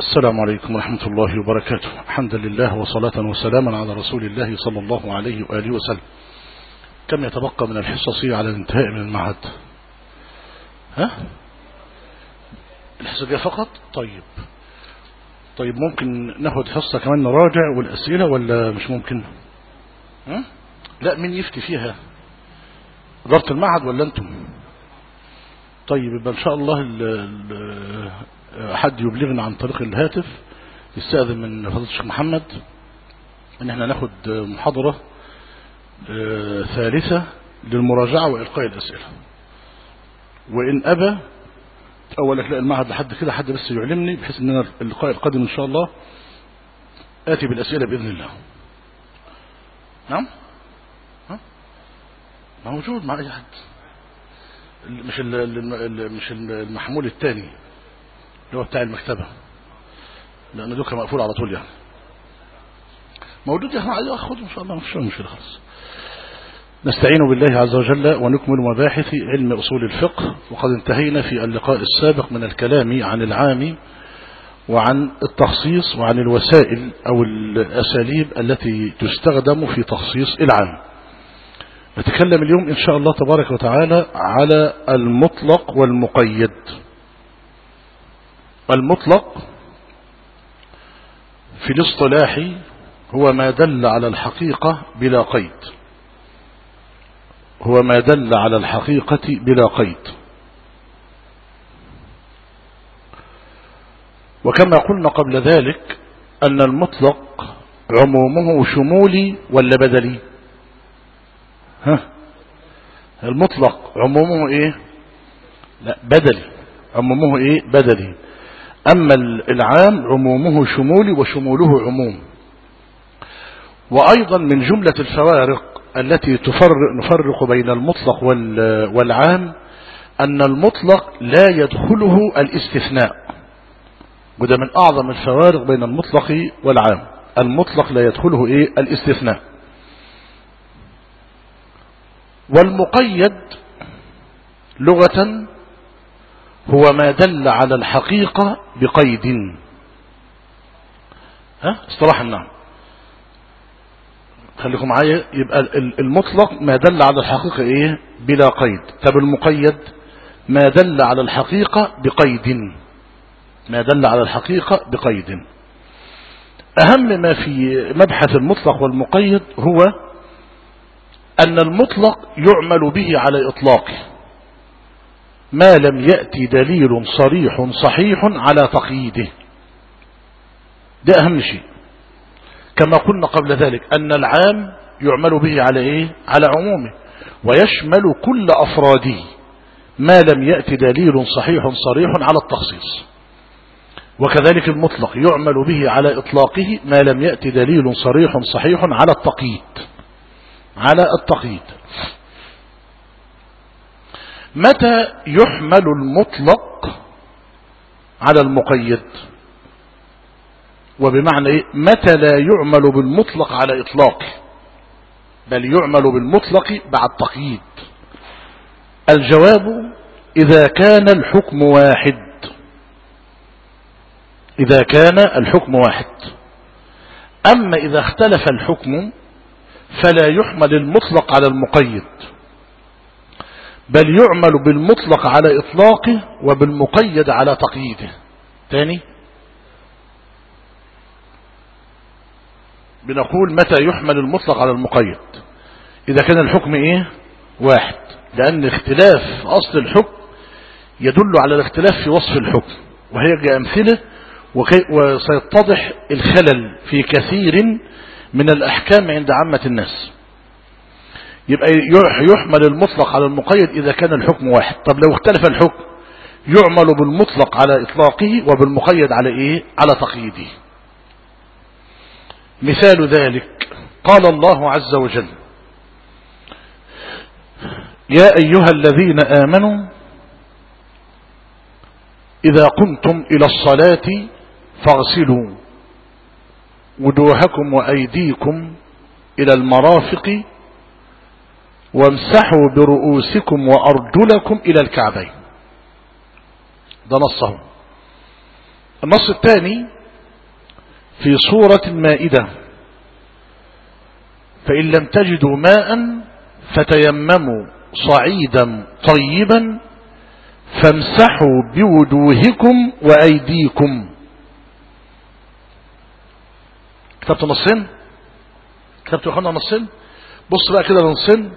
السلام عليكم ورحمة الله وبركاته. الحمد لله وصلاة وسلاما على رسول الله صلى الله عليه وآله وسلم. كم يتبقى من الحصص على الانتهاء من المعهد؟ ها؟ الحصة فقط؟ طيب. طيب ممكن ناخد حصة كمان نراجع والأسئلة ولا مش ممكن؟ ها؟ لا مين يفتي فيها؟ إدارة المعهد ولا أنتم؟ طيب يبقى إن شاء الله ال ال حد يبلغنا عن طريق الهاتف يستأذن من فضيلة الشيخ محمد. إن إحنا ناخد محاضرة ثالثة للمراجعة وإلقاء الأسئلة. وإن أبى أول لا المعهد لحد كده حد بس يعلمني بحيث ان أنا اللقاء القادم إن شاء الله آتي بالأسئلة بإذن الله. نعم؟ موجود مع أي حد. مش مش المحمول الثاني. اللي هو بتاع المكتبة. لأن دوكا مقفول على طول يعني. موجود يا اخوان اخده إن شاء الله مفيش مشكلة خالص. نستعين بالله عز وجل ونكمل مباحث علم أصول الفقه وقد انتهينا في اللقاء السابق من الكلام عن العام وعن التخصيص وعن الوسائل أو الأساليب التي تستخدم في تخصيص العام. نتكلم اليوم إن شاء الله تبارك وتعالى على المطلق والمقيد. المطلق في الاصطلاح هو ما دل على الحقيقة بلا قيد. هو ما دل على الحقيقة بلا قيد. وكما قلنا قبل ذلك أن المطلق عمومه شمولي ولا بدلي؟ ها؟ المطلق عمومه إيه؟ لا بدلي. عمومه إيه؟ بدلي. أما العام عمومه شمولي وشموله عموم. وأيضا من جملة الفوارق التي تفرق نفرق بين المطلق والعام أن المطلق لا يدخله الاستثناء. وده من أعظم الفوارق بين المطلق والعام. المطلق لا يدخله إيه؟ الاستثناء. والمقيد لغة هو ما دل على الحقيقة بقيد. ها؟ اصطلاح النعم. خليكم معايا. يبقى المطلق ما دل على الحقيقة إيه؟ بلا قيد. طب المقيد ما دل على الحقيقة بقيد. ما دل على الحقيقة بقيد. أهم ما في مبحث المطلق والمقيد هو أن المطلق يعمل به على إطلاقه. ما لم يأتي دليل صريح صحيح على تقييده. ده أهم شيء. كما قلنا قبل ذلك أن العام يعمل به على إيه؟ على عمومه ويشمل كل أفراده ما لم يأتي دليل صحيح صريح على التخصيص. وكذلك المطلق يعمل به على إطلاقه ما لم يأتي دليل صريح صحيح على التقييد. على التقييد. متى يحمل المطلق على المقيد؟ وبمعنى إيه؟ متى لا يعمل بالمطلق على إطلاقه بل يعمل بالمطلق بعد تقييد الجواب إذا كان الحكم واحد. إذا كان الحكم واحد. أما إذا اختلف الحكم فلا يحمل المطلق على المقيد. بل يعمل بالمطلق على إطلاقه وبالمقيد على تقييده. تاني؟ بنقول متى يحمل المطلق على المقيد. إذا كان الحكم إيه؟ واحد. لأن اختلاف أصل الحكم يدل على الاختلاف في وصف الحكم. وهي أمثلة وسيتضح الخلل في كثير من الأحكام عند عامة الناس. يبقى يحمل المطلق على المقيد إذا كان الحكم واحد. طب لو اختلف الحكم يعمل بالمطلق على إطلاقه وبالمقيد على إيه؟ على تقييده. مثال ذلك قال الله عز وجل يا أيها الذين آمنوا إذا قمتم إلى الصلاة فاغسلوا وجوهكم وأيديكم إلى المرافق وامسحوا برؤوسكم وأرجلكم إلى الكعبين. ده نصه النص الثاني في سورة المائدة. فإن لم تجدوا ماء فتيمموا صعيدا طيبا فامسحوا بوجوهكم وأيديكم. كتبت نصين؟ كتبت يا نصين؟ بص بقى كده نصين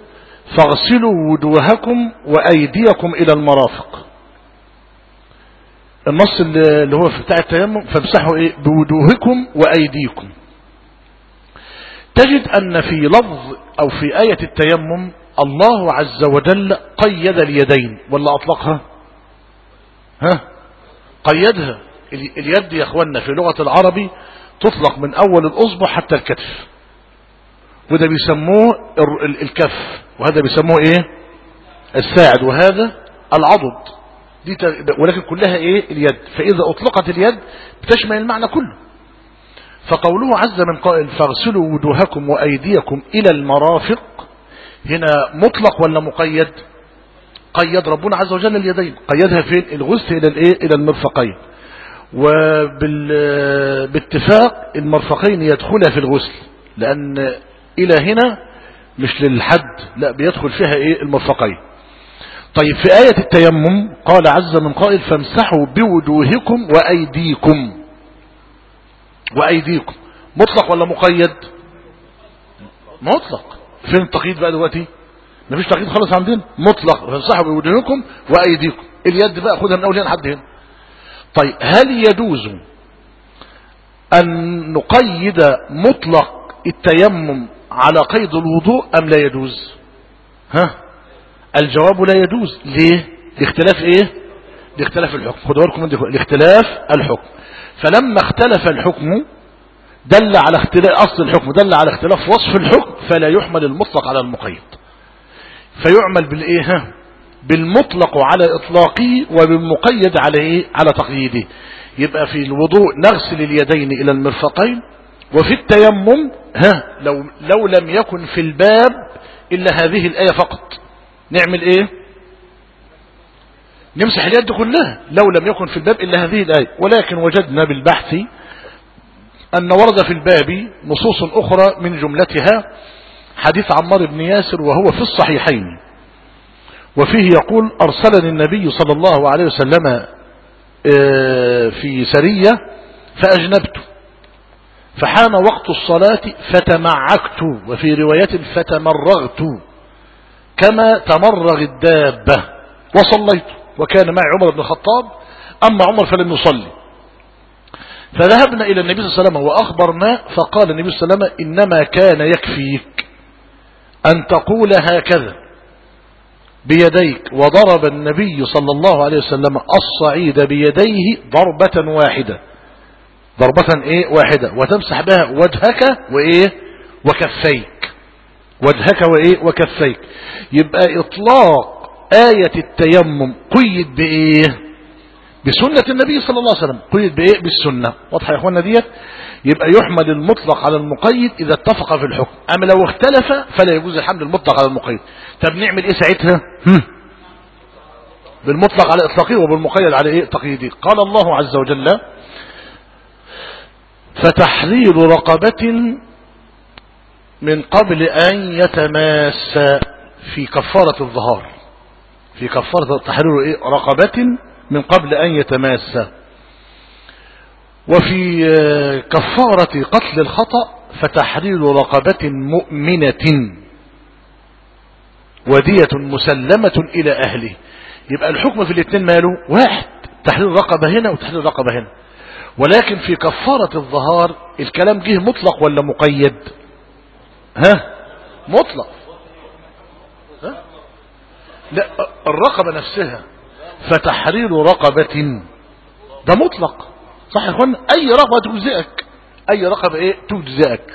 فاغسلوا وجوهكم وأيديكم إلى المرافق. النص اللي هو في بتاع التيمم فامسحوا إيه؟ بوجوهكم وأيديكم. تجد أن في لفظ أو في آية التيمم الله عز وجل قيد اليدين. ولا أطلقها. ها؟ قيدها. اليد يا اخوانا في لغة العربي تطلق من أول الأصبع حتى الكتف. وده بيسموه الكف. وهذا بيسموه إيه؟ الساعد. وهذا العضد. دي ولكن كلها إيه؟ اليد. فإذا أطلقت اليد بتشمل المعنى كله. فقوله عز من قائل فاغسلوا وجوهكم وأيديكم إلى المرافق. هنا مطلق ولا مقيد؟ قيد ربنا عز وجل اليدين. قيدها فين؟ الغسل إلى الإيه؟ إلى المرفقين. وباتفاق المرفقين يدخلها في الغسل. لأن إلى هنا مش للحد لا بيدخل فيها إيه؟ المرفقين. طيب في آية التيمم قال عز من قائل فامسحوا بوجوهكم وأيديكم. وأيديكم. مطلق ولا مقيد؟ مطلق. فين التقييد بقى دلوقتي؟ مفيش تقييد خالص عندنا. مطلق. فامسحوا بوجوهكم وأيديكم. اليد بقى خدها من أول هنا لحد هنا. طيب هل يجوز أن نقيد مطلق التيمم على قيد الوضوء أم لا يجوز؟ ها؟ الجواب لا يجوز. ليه؟ لاختلاف إيه؟ لاختلاف الحكم. خدوا بالكم من لاختلاف الحكم. فلما اختلف الحكم دل على اختلاف أصل الحكم دل على اختلاف وصف الحكم فلا يحمل المطلق على المقيد. فيعمل بالإيه؟ بالمطلق على إطلاقه وبالمقيد على إيه على تقييده. يبقى في الوضوء نغسل اليدين إلى المرفقين وفي التيمم ها لو لو لم يكن في الباب إلا هذه الآية فقط. نعمل إيه؟ نمسح اليد كلها. لو لم يكن في الباب إلا هذه الآية. ولكن وجدنا بالبحث أن ورد في الباب نصوص أخرى من جملتها حديث عمار بن ياسر وهو في الصحيحين. وفيه يقول أرسلني النبي صلى الله عليه وسلم في سرية فأجنبت فحان وقت الصلاة فتمعكت وفي رواية فتمرغت كما تمرغ الدابة. وصليت وكان معي عمر بن الخطاب أما عمر فلم يصلي. فذهبنا إلى النبي صلى الله عليه وسلم وأخبرنا فقال النبي صلى الله عليه وسلم إنما كان يكفيك أن تقول هكذا بيديك. وضرب النبي صلى الله عليه وسلم الصعيد بيديه ضربة واحدة. ضربة إيه؟ واحدة. وتمسح بها وجهك وإيه؟ وكفيك. وجهك وإيه؟ وكفيك. يبقى إطلاق آية التيمم قيد بإيه؟ بسنة النبي صلى الله عليه وسلم. قيد بإيه؟ بالسنة. واضحة يا اخوانا ديت؟ يبقى يحمل المطلق على المقيد إذا اتفق في الحكم. أما لو اختلف فلا يجوز الحمل المطلق على المقيد. طب نعمل إيه ساعتها. بالمطلق على إطلاقه وبالمقيد على إيه؟ تقييده. قال الله عز وجل فتحرير رقبة من قبل أن يتماس في كفارة الظهار. في كفارة تحرير إيه؟ رقبة من قبل أن يتماس. وفي كفارة قتل الخطأ فتحرير رقبة مؤمنة ودية مسلمة إلى أهله. يبقى الحكم في الاثنين ماله؟ واحد تحرير رقبة هنا وتحرير رقبة هنا. ولكن في كفارة الظهار الكلام جه مطلق ولا مقيد؟ ها؟ مطلق. ها؟ لا الرقبة نفسها فتحرير رقبة. ده مطلق. صح يا إخوان؟ أي رقبة تجزئك. أي رقبة إيه؟ تجزئك.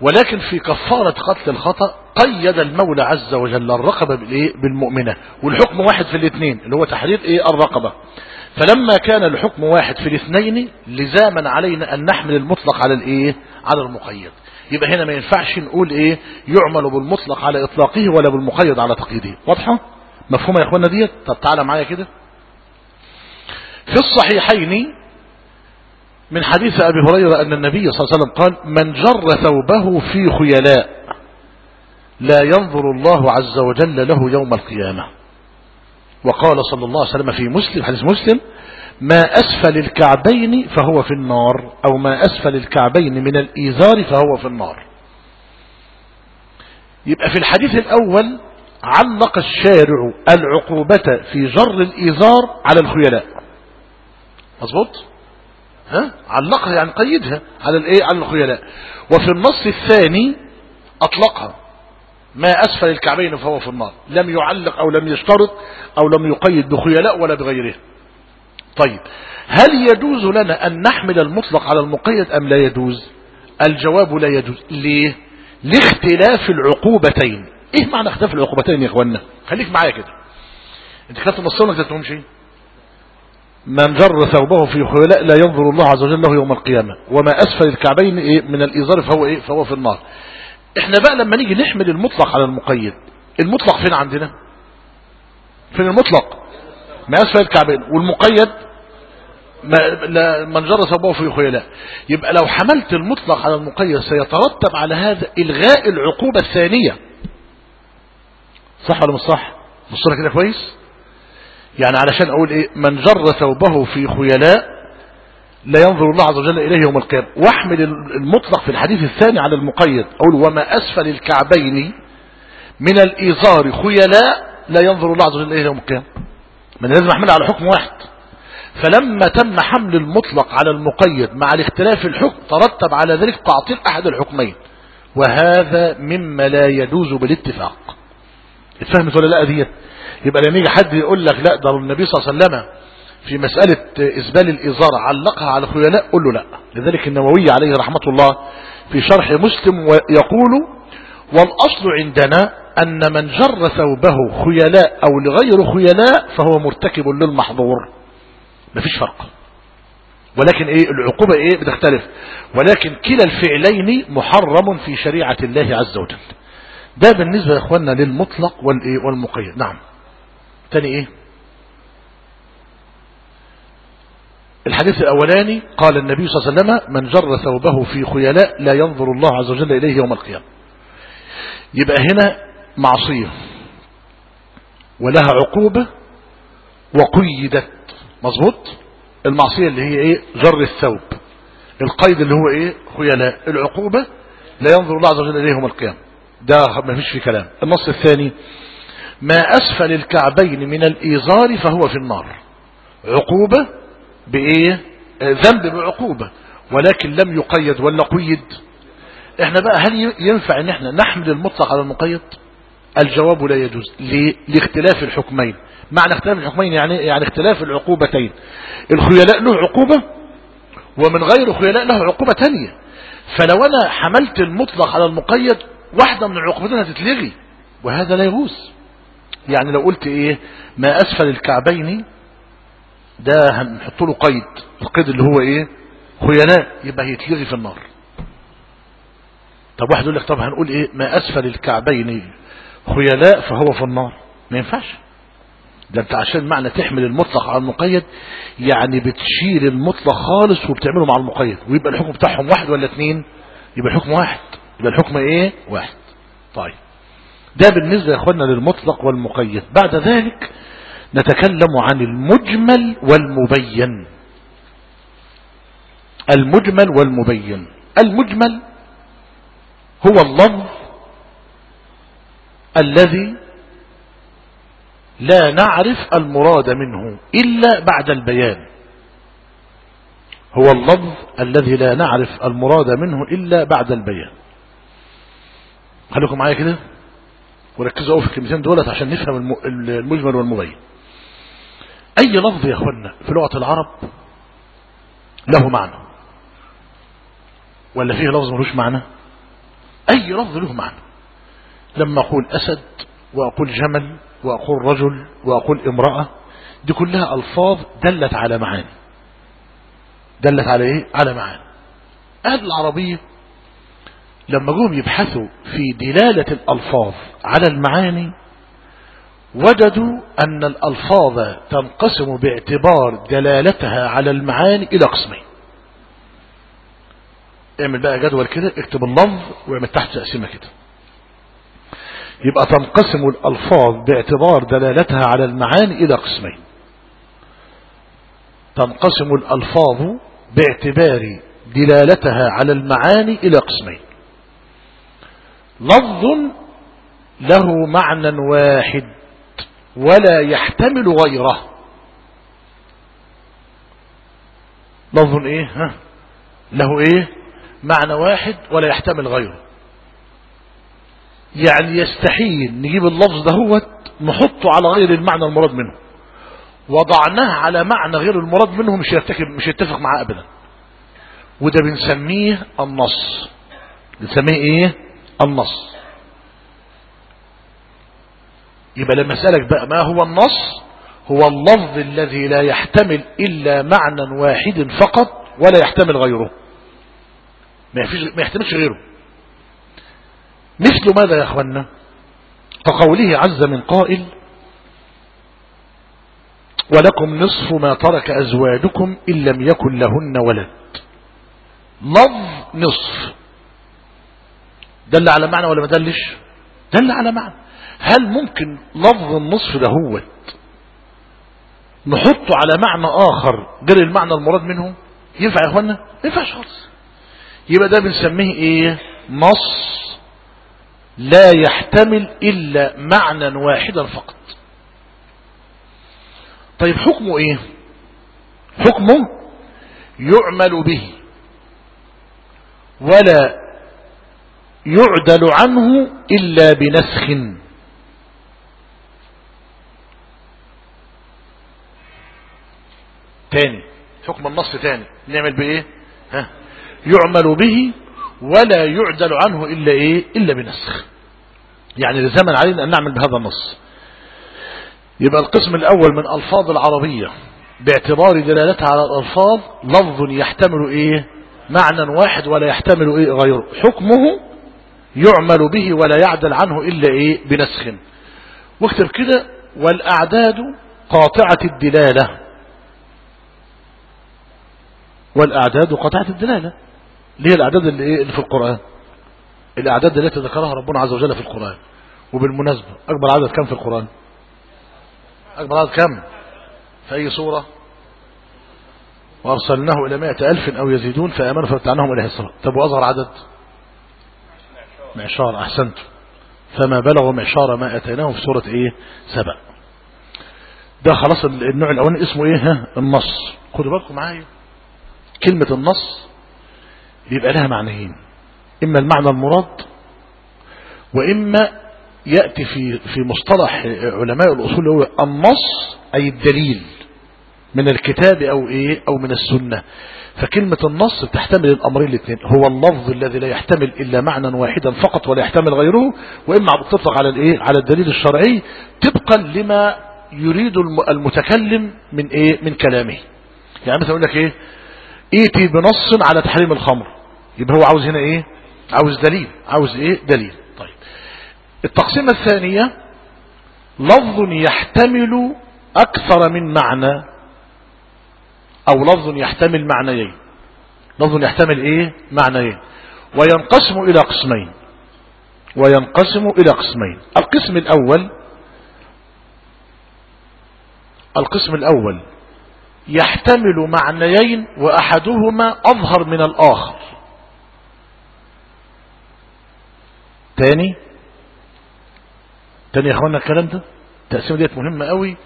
ولكن في كفارة قتل الخطأ قيد المولى عز وجل الرقبة بالإيه؟ بالمؤمنة. والحكم واحد في الاثنين اللي هو تحرير إيه؟ الرقبة. فلما كان الحكم واحد في الاثنين لزاما علينا أن نحمل المطلق على الإيه؟ على المقيد. يبقى هنا ما ينفعش نقول إيه؟ يعمل بالمطلق على إطلاقه ولا بالمقيد على تقييده. واضحة؟ مفهومة يا اخوانا ديت؟ طب تعالى معايا كده. في الصحيحين من حديث أبي هريرة أن النبي صلى الله عليه وسلم قال من جر ثوبه في خيلاء لا ينظر الله عز وجل له يوم القيامة. وقال صلى الله عليه وسلم في مسلم حديث مسلم ما أسفل الكعبين فهو في النار أو ما أسفل الكعبين من الإيزار فهو في النار. يبقى في الحديث الأول علق الشارع العقوبة في جر الإيزار على الخيلاء. مظبوط؟ ها؟ علقها يعني قيدها على الإيه؟ على الخيلاء. وفي النص الثاني أطلقها. ما أسفل الكعبين فهو في النار. لم يعلق أو لم يشترط أو لم يقيد بخيلاء ولا بغيره. طيب هل يجوز لنا أن نحمل المطلق على المقيد أم لا يجوز؟ الجواب لا يجوز. ليه؟ لاختلاف العقوبتين. إيه معنى اختلاف العقوبتين يا اخوانا خليك معايا كده. أنت كتبت نصين كتبتهمش إيه من جر ثوبه في خيلاء لا ينظر الله عز وجل له يوم القيامة. وما أسفل الكعبين إيه؟ من الإزار فهو إيه؟ فهو في النار. إحنا بقى لما نيجي نحمل المطلق على المقيد المطلق فين عندنا؟ فين المطلق؟ ما أسفل الكعبين. والمقيد؟ ما من جر ثوبه في خيلاء يبقى لو حملت المطلق على المقيد سيترتب على هذا إلغاء العقوبة الثانية. صح ولا مش صح؟ بصورة كده كويس؟ يعني علشان أقول إيه؟ من جر ثوبه في خيلاء لا ينظر الله عز وجل إليه يوم القيامة. واحمل المطلق في الحديث الثاني على المقيد. أقول وما أسفل الكعبين من الإيزار خيلاء لا ينظر الله عز وجل إليه يوم القيامة. من لازم احملها على حكم واحد. فلما تم حمل المطلق على المقيد مع الاختلاف الحكم ترتب على ذلك تعطيل أحد الحكمين. وهذا مما لا يجوز بالاتفاق. اتفهمت ولا لا ديت يبقى لما يجي حد يقول لك لا ده النبي صلى الله عليه وسلم في مسألة إسبال الإزار علقها على الخيلاء قل له لا. لذلك النووي عليه رحمة الله في شرح مسلم يقول والأصل عندنا أن من جر ثوبه خيلاء أو لغير خيلاء فهو مرتكب للمحظور. مفيش فرق. ولكن إيه العقوبة إيه بتختلف. ولكن كلا الفعلين محرم في شريعة الله عز وجل. ده بالنسبة يا اخوانا للمطلق والمقيد. نعم. تاني إيه؟ الحديث الأولاني قال النبي صلى الله عليه وسلم من جر ثوبه في خيلاء لا ينظر الله عز وجل إليه يوم القيامة. يبقى هنا معصية. ولها عقوبة وقيدت. مظبوط؟ المعصية اللي هي إيه؟ جر الثوب. القيد اللي هو إيه؟ خيلاء. العقوبة لا ينظر الله عز وجل إليه يوم القيامة. ده ما فيش في كلام. النص الثاني ما أسفل الكعبين من الإيزار فهو في النار. عقوبة بإيه؟ ذنب بعقوبة. ولكن لم يقيد ولا قيد. إحنا بقى هل ينفع إن إحنا نحمل المطلق على المقيد؟ الجواب لا يجوز؟ لاختلاف الحكمين. معنى اختلاف الحكمين يعني يعني اختلاف العقوبتين. الخيلاء له عقوبة ومن غير خيلاء له عقوبة تانية. فلو أنا حملت المطلق على المقيد واحدة من العقوبتين هتتلغي وهذا لا يجوز. يعني لو قلت إيه؟ ما أسفل الكعبين ده هنحط له قيد. القيد اللي هو إيه؟ خيلاء يبقى هيتلغي في النار. طب واحد يقول لك طب هنقول إيه؟ ما أسفل الكعبين خيلاء فهو في النار. ما ينفعش. ده أنت عشان معنى تحمل المطلق على المقيد يعني بتشيل المطلق خالص وبتعمله مع المقيد. ويبقى الحكم بتاعهم واحد ولا اتنين؟ يبقى الحكم واحد. يبقى الحكم إيه؟ واحد. طيب. ده بالنسبة يا اخوانا للمطلق والمقيد. بعد ذلك نتكلم عن المجمل والمبين. المجمل والمبين. المجمل هو اللفظ الذي لا نعرف المراد منه إلا بعد البيان. هو اللفظ الذي لا نعرف المراد منه إلا بعد البيان. خليكم معايا كده. وركزوا في الكلمتين دولت عشان نفهم المجمل والمبين. أي لفظ يا أخوانا في لغة العرب له معنى. ولا فيه لفظ ملوش معنى؟ أي لفظ له معنى. لما أقول أسد وأقول جمل وأقول رجل وأقول امرأة دي كلها ألفاظ دلت على معاني. دلت على إيه؟ على معاني. أهل العربية لما جم يبحثوا في دلالة الألفاظ على المعاني وجدوا أن الألفاظ تنقسم باعتبار دلالتها على المعاني إلى قسمين. اعمل بقى جدول كده اكتب اللفظ واعمل تحت تقسيمة كده. يبقى تنقسم الألفاظ باعتبار دلالتها على المعاني إلى قسمين. تنقسم الألفاظ باعتبار دلالتها على المعاني إلى قسمين. لفظ له معنى واحد. ولا يحتمل غيره. لفظ إيه؟ ها؟ له إيه؟ معنى واحد ولا يحتمل غيره. يعني يستحيل نجيب اللفظ دهوت نحطه على غير المعنى المراد منه. وضعناه على معنى غير المراد منه مش يتفق مش يتفق معاه ابدا. وده بنسميه النص. بنسميه إيه؟ النص. يبقى لما اسالك بقى ما هو النص هو اللفظ الذي لا يحتمل إلا معنى واحد فقط ولا يحتمل غيره. ما, يفيش ما يحتملش غيره. مثل ماذا يا أخوانا؟ كقوله عز من قائل ولكم نصف ما ترك أزواجكم إن لم يكن لهن ولد. لفظ نصف. دل على معنى ولا ما دلش؟ دل على معنى. هل ممكن لفظ النصف ده هو نحطه على معنى آخر غير المعنى المراد منه؟ ينفع يا اخوانا ما ينفعش خالص. يبقى ده بنسميه إيه؟ نص لا يحتمل إلا معنى واحدا فقط. طيب حكمه إيه؟ حكمه يعمل به ولا يعدل عنه إلا بنسخ. تاني. حكم النص تاني. نعمل بإيه؟ ها؟ يعمل به ولا يعدل عنه إلا إيه؟ إلا بنسخ. يعني لزمن علينا أن نعمل بهذا النص. يبقى القسم الأول من ألفاظ العربية باعتبار دلالتها على الألفاظ لفظ يحتمل إيه؟ معنى واحد ولا يحتمل إيه؟ غيره. حكمه يعمل به ولا يعدل عنه إلا إيه؟ بنسخ. واكتب كده والأعداد قاطعة الدلالة. والأعداد قاطعة الدلالة. اللي هي الأعداد اللي, إيه؟ اللي في القرآن. الأعداد التي ذكرها ربنا عز وجل في القرآن. وبالمناسبة أكبر عدد كم في القرآن؟ أكبر عدد كم؟ في أي سورة؟ وأرسلناه إلى مائة ألف أو يزيدون فآمنوا فاتعناهم إلى الصلاة طب وأظهر عدد؟ معشار أحسنت. فما بلغوا معشار ما أتيناهم في سورة إيه؟ سبع ده خلاص النوع الأولاني اسمه إيه؟ النص. خدوا بالكم معايا. كلمة النص بيبقى لها معنيين. إما المعنى المراد وإما يأتي في في مصطلح علماء الأصول هو النص أي الدليل من الكتاب أو إيه أو من السنة. فكلمة النص بتحتمل الأمرين الاثنين. هو اللفظ الذي لا يحتمل إلا معنى واحدا فقط ولا يحتمل غيره وإما بتطلق على الإيه على الدليل الشرعي طبقا لما يريد المتكلم من إيه من كلامه. يعني مثلا يقول لك إيه ايتي بنص على تحريم الخمر. يبقى هو عاوز هنا إيه؟ عاوز دليل. عاوز إيه؟ دليل. طيب. التقسيمة الثانية لفظ يحتمل أكثر من معنى أو لفظ يحتمل معنيين. لفظ يحتمل إيه؟ معنيين. وينقسم إلى قسمين. وينقسم إلى قسمين. القسم الأول القسم الأول يحتمل معنيين وأحدهما أظهر من الآخر. تاني؟ تاني يا أخوانا الكلام ده؟ التقسيمة ديت مهمة قوي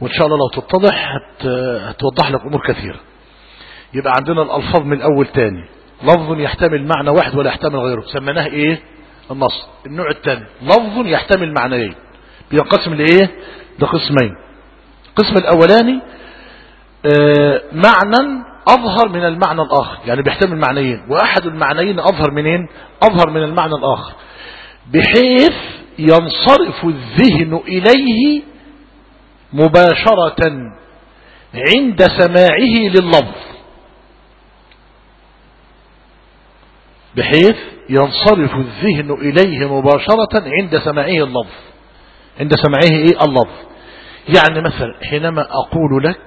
وإن شاء الله لو تتضح هت... هتوضح لك أمور كثيرة. يبقى عندنا الألفاظ من الأول تاني. لفظ يحتمل معنى واحد ولا يحتمل غيره. سميناه إيه؟ النص. النوع الثاني لفظ يحتمل معنيين. بينقسم لإيه؟ لقسمين. القسم الأولاني معنى أظهر من المعنى الآخر. يعني بيحتمل معنيين. وأحد المعنيين أظهر منين؟ أظهر من المعنى الآخر. بحيث ينصرف الذهن إليه مباشرة عند سماعه لللفظ. بحيث ينصرف الذهن إليه مباشرة عند سماعه اللفظ. عند سماعه إيه؟ اللفظ. يعني مثلا حينما أقول لك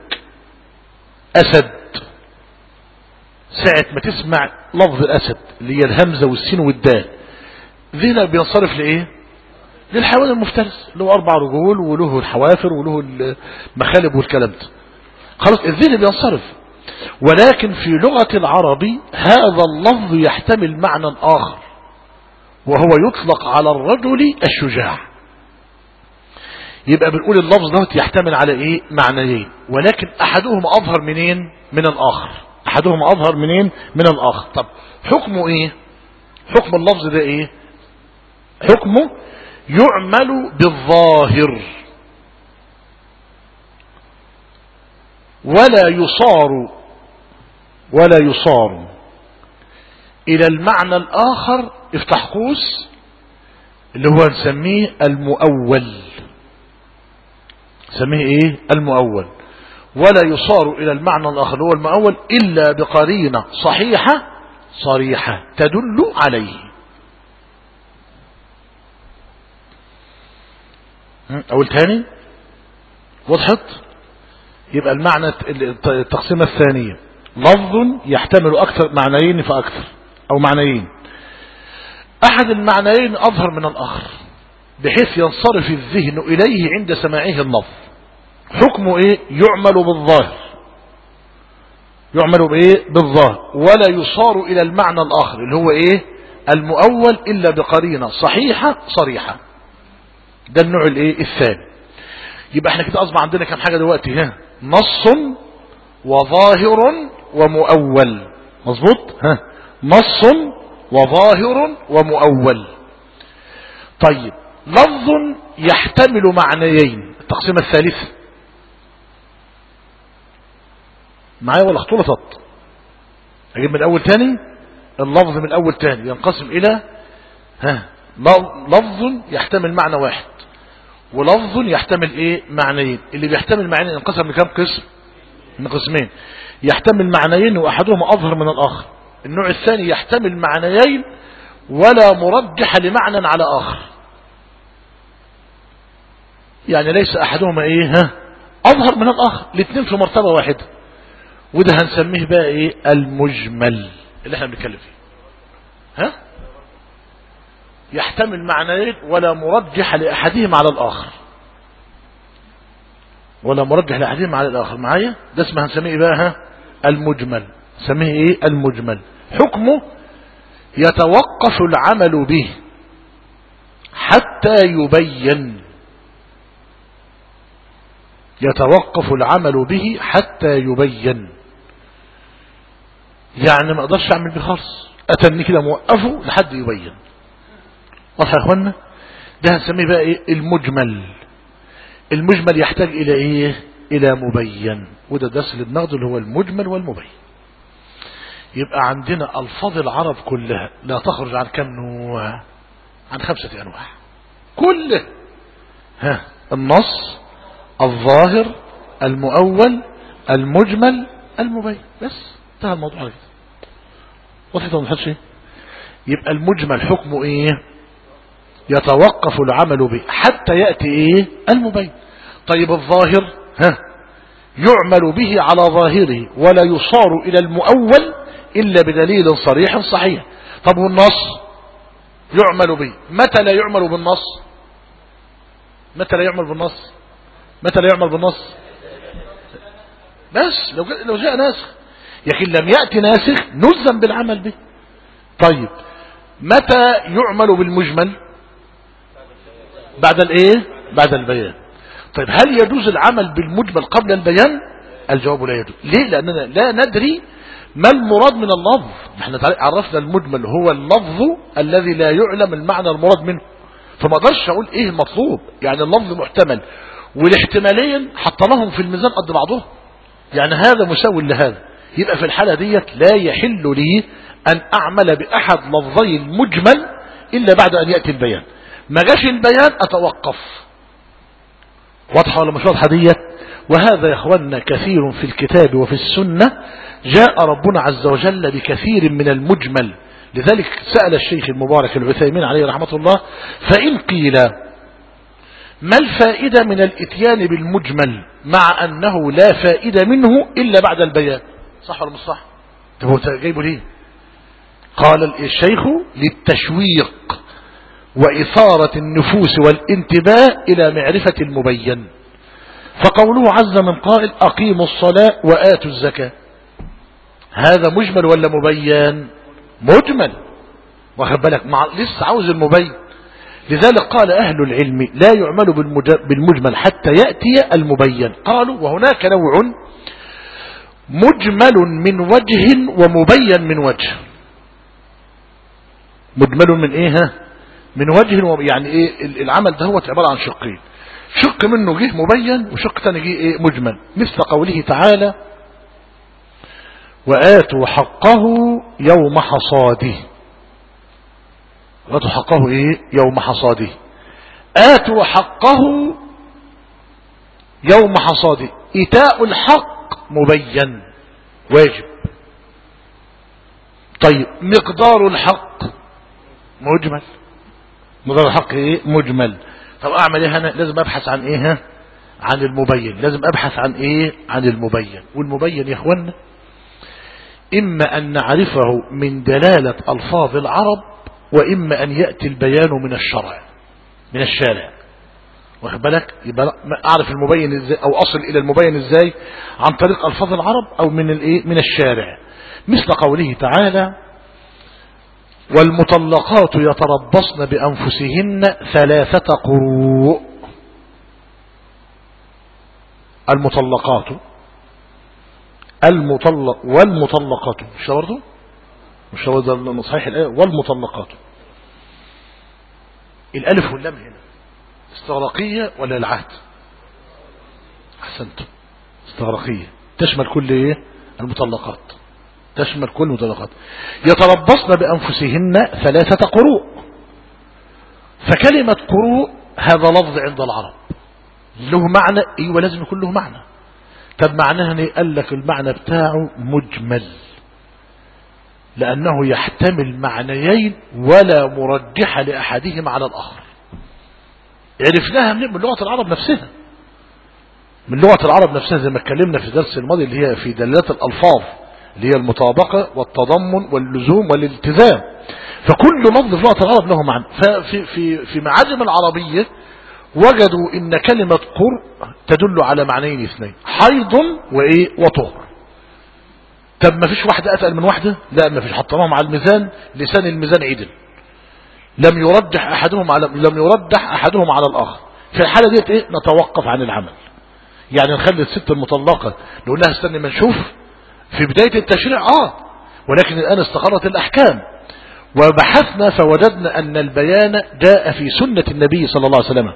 أسد ساعة ما تسمع لفظ الأسد اللي هي الهمزة والسين والدال. ذهنك بينصرف لإيه؟ للحيوان المفترس. هو أربع رجول وله الحوافر وله المخالب والكلام ده خلاص الذهن بينصرف. ولكن في لغة العرب هذا اللفظ يحتمل معنى آخر وهو يطلق على الرجل الشجاع. يبقى بنقول اللفظ ده يحتمل على إيه؟ معنيين. ولكن احدهما أظهر منين؟ من الآخر. احدهما أظهر منين؟ من الآخر. طب حكمه إيه؟ حكم اللفظ ده إيه؟ حكمه يعمل بالظاهر. ولا يصار. ولا يصار. إلى المعنى الآخر افتح قوس اللي هو نسميه المؤول. نسميه إيه؟ المؤول. ولا يصار إلى المعنى الآخر هو المؤول إلا بقرينة صحيحة صريحة تدل عليه. أقول تاني؟ وضحت؟ يبقى المعنى التقسيمة الثانية. لفظ يحتمل أكثر معنيين فأكثر أو معنيين. أحد المعنيين أظهر من الآخر بحيث ينصرف الذهن إليه عند سماعه اللفظ. حكمه إيه؟ يعمل بالظاهر. يعمل بإيه؟ بالظاهر. ولا يصار إلى المعنى الآخر اللي هو إيه؟ المؤول إلا بقرينة صحيحة صريحة. ده النوع الإيه؟ الثاني. يبقى إحنا كده اصبح عندنا كم حاجة دلوقتي ها؟ نص وظاهر ومؤول. مظبوط؟ ها؟ نص وظاهر ومؤول. طيب لفظ يحتمل معنيين. التقسيمة الثالثة معايا ولا اختلطت أجيب من الأول تاني؟ اللفظ من الأول تاني ينقسم إلى ها لفظ يحتمل معنى واحد ولفظ يحتمل إيه؟ معنيين. اللي بيحتمل معنيين ينقسم لكام قسم؟ من قسمين. يحتمل معنيين وأحدهما أظهر من الآخر. النوع الثاني يحتمل معنيين ولا مرجح لمعنى على آخر. يعني ليس أحدهما إيه؟ ها أظهر من الآخر. الاثنين في مرتبة واحدة. وده هنسميه بقى إيه؟ المجمل اللي إحنا بنتكلم فيه. ها؟ يحتمل معنيين ولا مرجح لأحدهما على الآخر. ولا مرجح لأحدهما على الآخر. معايا؟ ده اسمه هنسميه إيه بقى ها؟ المجمل. سميه إيه؟ المجمل. حكمه يتوقف العمل به حتى يبين. يتوقف العمل به حتى يبين. يعني ما أقدرش اعمل بيه خالص. اتني كده موقفه لحد يبين. واضح يا اخوانا؟ ده هنسميه بقى إيه؟ المجمل. المجمل يحتاج إلى إيه؟ إلى مبين. وده درس بناخده اللي هو المجمل والمبين. يبقى عندنا ألفاظ العرب كلها لا تخرج عن كم نوع؟ عن خمسة أنواع. كله ها النص الظاهر المؤول المجمل المبين. بس. انتهى الموضوع. وضحت ولا شيء يبقى المجمل حكمه إيه؟ يتوقف العمل به حتى يأتي إيه؟ المبين. طيب الظاهر ها يعمل به على ظاهره ولا يصار إلى المؤول إلا بدليل صريح صحيح. طب والنص؟ يعمل به. متى لا يعمل بالنص؟ متى لا يعمل بالنص؟ متى لا يعمل بالنص؟ بس لو لو جاء ناسخ لكن لم يأتي ناسخ نلزم بالعمل به. طيب متى يعمل بالمجمل؟ بعد الإيه؟ بعد البيان. طيب هل يجوز العمل بالمجمل قبل البيان؟ الجواب لا يجوز. ليه؟ لأننا لا ندري ما المراد من اللفظ. إحنا عرفنا المجمل هو اللفظ الذي لا يعلم المعنى المراد منه. فما أقدرش أقول إيه المطلوب. يعني اللفظ محتمل. والاحتمالين حطناهم في الميزان قد بعضهم. يعني هذا مساوي لهذا. يبقى في الحالة ديت لا يحل لي أن أعمل بأحد لفظي المجمل إلا بعد أن يأتي البيان. ما جاش البيان أتوقف. واضحة ولا مش واضحة ديت؟ وهذا يا اخوانا كثير في الكتاب وفي السنة. جاء ربنا عز وجل بكثير من المجمل. لذلك سأل الشيخ المبارك العثيمين عليه رحمة الله فإن قيل ما الفائدة من الإتيان بالمجمل مع أنه لا فائدة منه إلا بعد البيان؟ صح ولا مش صح؟ طب هو جايبه ليه؟ قال الشيخ للتشويق وإثارة النفوس والانتباه إلى معرفة المبين. فقوله عز من قائل أقيموا الصلاة وآتوا الزكاة. هذا مجمل ولا مبين؟ مجمل. واخد بالك؟ مع لسه عاوز المبين. لذلك قال أهل العلم لا يعمل بالمجمل حتى يأتي المبين. قالوا وهناك نوع مجمل من وجه ومبين من وجه. مجمل من إيه ها؟ من وجه يعني إيه العمل ده هو عبارة عن شقين. شق منه جه مبين وشق ثاني جه إيه مجمل. مثل قوله تعالى وآتوا حقه يوم حصاده. وآتوا حقه إيه؟ يوم حصاده. آتوا حقه يوم حصاده. إيتاء الحق مبين واجب. طيب مقدار الحق مجمل. مقدار الحق إيه؟ مجمل. طب أعمل إيه أنا لازم أبحث عن إيه عن المبين. لازم أبحث عن إيه؟ عن المبين. والمبين يا اخوانا إما أن نعرفه من دلالة ألفاظ العرب وإما أن يأتي البيان من الشرع من الشارع. واخد بالك؟ يبقى أعرف المبين إزاي أو أصل إلى المبين إزاي عن طريق ألفاظ العرب أو من الايه من الشارع. مثل قوله تعالى والمطلقات يتربصن بأنفسهن ثلاثة قروء المطلقات. المطلق والمطلقات. مش برضه؟ مش هو ده صحيح الآية. والمطلقات. الألف واللام هنا. استغراقية ولا العهد؟ أحسنتم. استغراقية. تشمل كل إيه؟ المطلقات. تشمل كل المطلقات. يتربصن بأنفسهن ثلاثة قروء. فكلمة قروء هذا لفظ عند العرب. له معنى أيوه لازم يكون له معنى. طب معناها قال لك المعنى بتاعه مجمل. لأنه يحتمل معنيين ولا مرجح لأحدهما على الآخر. عرفناها من لغة العرب نفسها. من لغة العرب نفسها زي ما اتكلمنا في الدرس الماضي اللي هي في دلالات الألفاظ اللي هي المطابقة والتضمن واللزوم والالتزام. فكل لفظ في لغة العرب له معنى. ففي في في معاجم العربية وجدوا إن كلمة قر تدل على معنيين اثنين حيض وإيه؟ وطهر. طب ما فيش واحدة أتقل من واحدة؟ لا ما فيش. حطناهم على الميزان لسان الميزان عدل. لم يرجح أحدهم على لم يرجح أحدهم على الآخر. في الحالة ديت إيه؟ نتوقف عن العمل. يعني نخلي الست المطلقة نقول لها استني ما نشوف. في بداية التشريع آه. ولكن الآن استقرت الأحكام. وبحثنا فوجدنا أن البيان جاء في سنة النبي صلى الله عليه وسلم.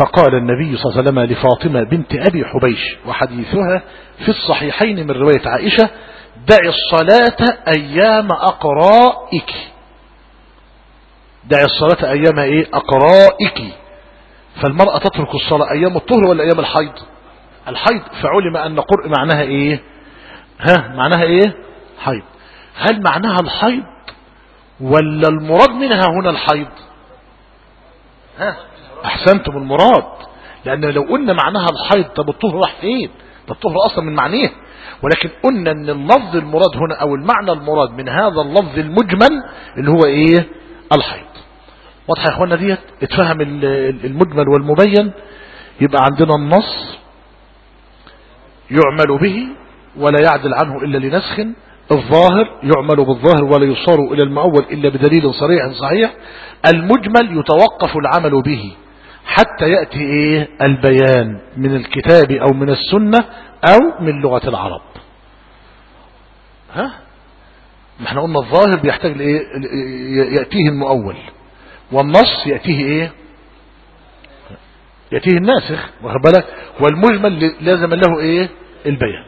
فقال النبي صلى الله عليه وسلم لفاطمة بنت أبي حبيش وحديثها في الصحيحين من رواية عائشة دعي الصلاة أيام أقرائك. دعي الصلاة أيام إيه؟ أقرائك. فالمرأة تترك الصلاة أيام الطهر ولا أيام الحيض؟ الحيض فعلم أن قرء معناها إيه؟ ها معناها إيه؟ حيض. هل معناها الحيض ولا المراد منها هنا الحيض؟ ها أحسنتم المراد. لأن لو قلنا معناها الحيض طب الطهر راح فين؟ ده الطهر أصلا من معنيه. ولكن قلنا إن اللفظ المراد هنا أو المعنى المراد من هذا اللفظ المجمل اللي هو إيه؟ الحيض. واضح يا اخوانا ديت؟ اتفهم المجمل والمبين؟ يبقى عندنا النص يعمل به ولا يعدل عنه إلا لنسخ. الظاهر يعمل بالظاهر ولا يصار إلى المؤول إلا بدليل صريح صحيح. المجمل يتوقف العمل به حتى يأتي إيه؟ البيان من الكتاب أو من السنة أو من لغة العرب. ها؟ ما إحنا قلنا الظاهر بيحتاج لإيه؟ يأتيه المؤول. والنص يأتيه إيه؟ يأتيه الناسخ واخد بالك؟ والمجمل لازم له إيه؟ البيان.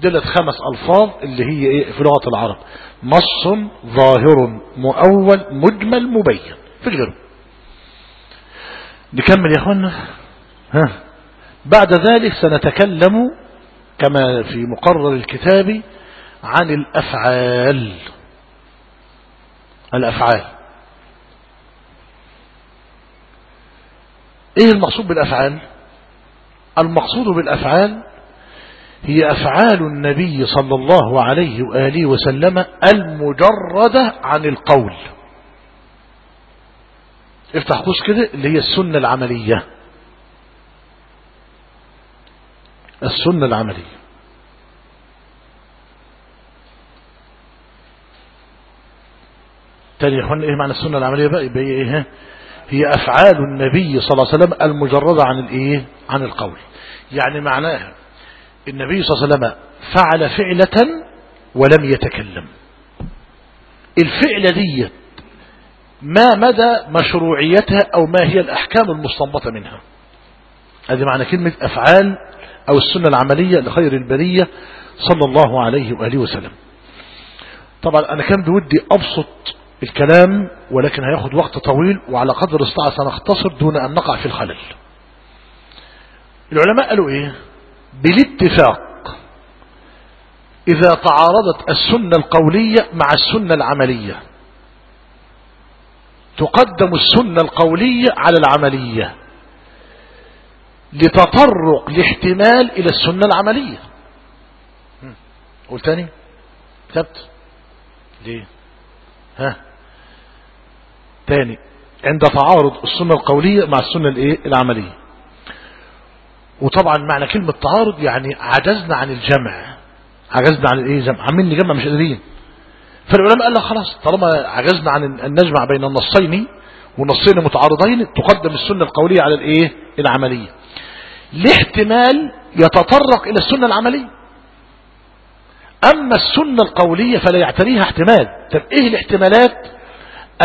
دلت خمس ألفاظ اللي هي إيه؟ في لغة العرب. نص ظاهر مؤول مجمل مبين. في غيره. نكمل يا أخوانا؟ ها. بعد ذلك سنتكلم كما في مقرر الكتاب عن الأفعال. الأفعال. إيه المقصود بالأفعال؟ المقصود بالأفعال هي أفعال النبي صلى الله عليه وآله وسلم المجردة عن القول. افتح قوس كده اللي هي السنة العملية. السنة العملية. تاني يا اخوانا إيه معنى السنة العملية بقى؟ يبقى إيه هي أفعال النبي صلى الله عليه وسلم المجردة عن الإيه؟ عن القول. يعني معناها النبي صلى الله عليه وسلم فعل فعلة ولم يتكلم. الفعلة دي ما مدى مشروعيتها أو ما هي الأحكام المستنبطة منها؟ هذه معنى كلمة أفعال أو السنة العملية لخير البرية صلى الله عليه وآله وسلم. طبعا أنا كان بودي أبسط الكلام ولكن هياخد وقت طويل وعلى قدر استطاع سنختصر دون أن نقع في الخلل. العلماء قالوا إيه؟ بالاتفاق. إذا تعارضت السنة القولية مع السنة العملية. تقدم السنة القولية على العملية. لتطرق الاحتمال إلى السنة العملية. قول تاني. كتبت ليه؟ ها؟ تاني عند تعارض السنة القولية مع السنة الإيه؟ العملية. وطبعا معنى كلمة تعارض يعني عجزنا عن الجمع. عجزنا عن الإيه؟ جمع. عمالين نجمع مش قادرين. فالعلماء قال لك خلاص طالما عجزنا عن ان نجمع بين النصين ونصين متعارضين تقدم السنة القولية على الإيه؟ العملية. لاحتمال يتطرق إلى السنة العملية. أما السنة القولية فلا يعتريها احتمال. طب إيه الاحتمالات؟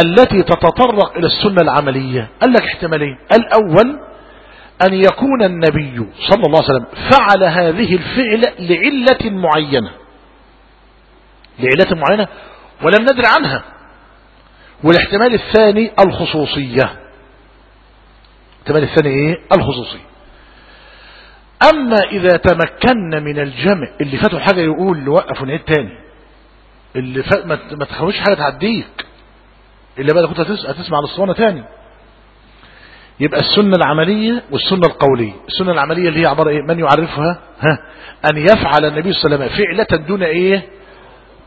التي تتطرق إلى السنة العملية. قال لك احتمالين. الأول أن يكون النبي صلى الله عليه وسلم فعل هذه الفعل لعلة معينة. لعلة معينة ولم ندر عنها. والاحتمال الثاني الخصوصية. الاحتمال الثاني إيه؟ الخصوصية. أما إذا تمكنا من الجمع اللي فاتوا حاجة يقول نوقف ونعيد تاني. اللي ما تخلوش حاجة تعديك. اللي بقى كنت هتسمع الاسطوانة تاني. يبقى السنة العملية والسنة القولية. السنة العملية اللي هي عبارة إيه؟ من يعرفها؟ ها؟ أن يفعل النبي صلى الله عليه وسلم فعلة دون إيه؟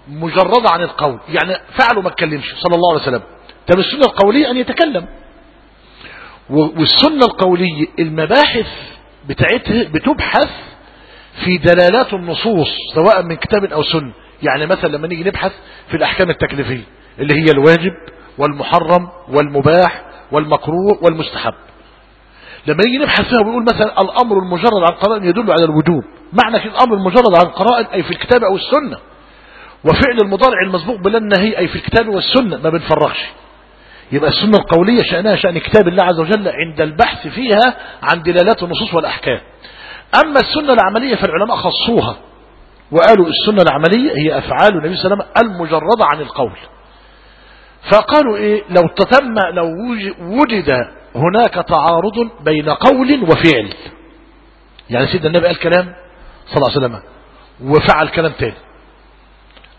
مجردة عن القول. يعني فعله ما اتكلمش صلى الله عليه وسلم. طب السنة القولية أن يتكلم. والسنة القولية المباحث بتاعتها بتبحث في دلالات النصوص سواء من كتاب أو سنة. يعني مثلا لما نيجي نبحث في الأحكام التكليفية اللي هي الواجب والمحرم والمباح والمكروه والمستحب. لما يجي نبحث فيها ويقول مثلا الأمر المجرد عن قرائن يدل على الوجوب. معنى الأمر المجرد عن قرائن أي في الكتاب أو السنة. وفعل المضارع المسبوق بلا النهي أي في الكتاب والسنة ما بنفرغش يبقى السنة القولية شأنها شأن كتاب الله عز وجل عند البحث فيها عن دلالات النصوص والأحكام. أما السنة العملية فالعلماء خصوها. وقالوا السنة العملية هي أفعال النبي صلى الله عليه وسلم المجردة عن القول. فقالوا إيه لو تتم لو وجد هناك تعارض بين قول وفعل. يعني سيدنا النبي قال كلام صلى الله عليه وسلم وفعل كلام تاني.